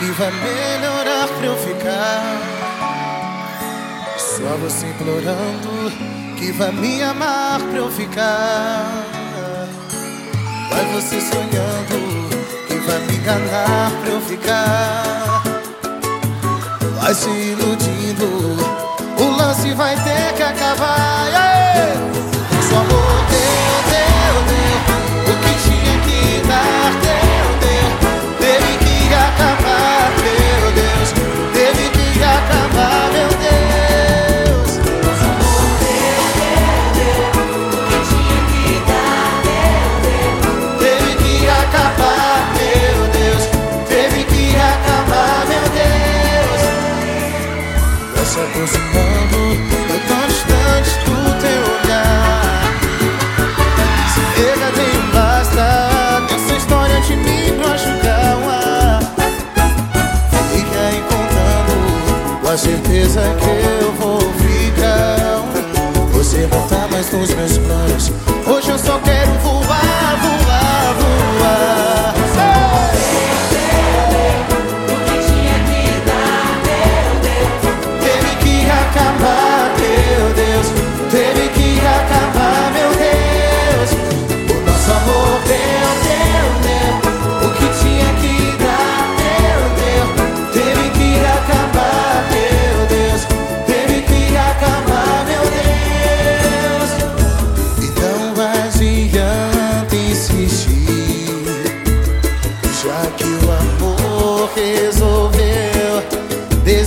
que vai melhorar pra eu ficar. Só você implorando que vai me amar pra eu ficar. Vai você sonhando que vai me enganar pra eu ficar. Vai se iludindo, o lance vai ter que acabar. Yeah! aproximando Eu tô distante do teu olhar. Se pega nem basta Essa história de mim pra julgar Fica aí contando Com a certeza que eu vou ficar. Você não tá mais nos meus planos. Hoje eu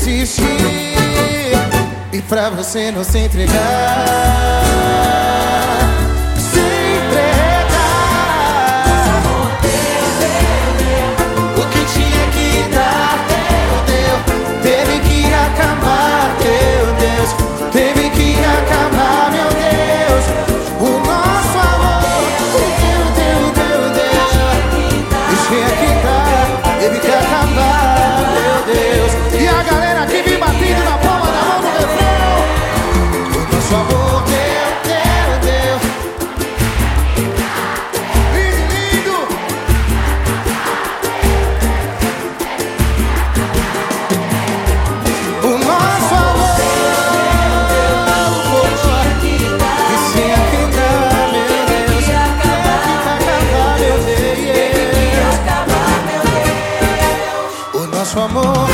desistir e pra você não se entregar. nosso amor.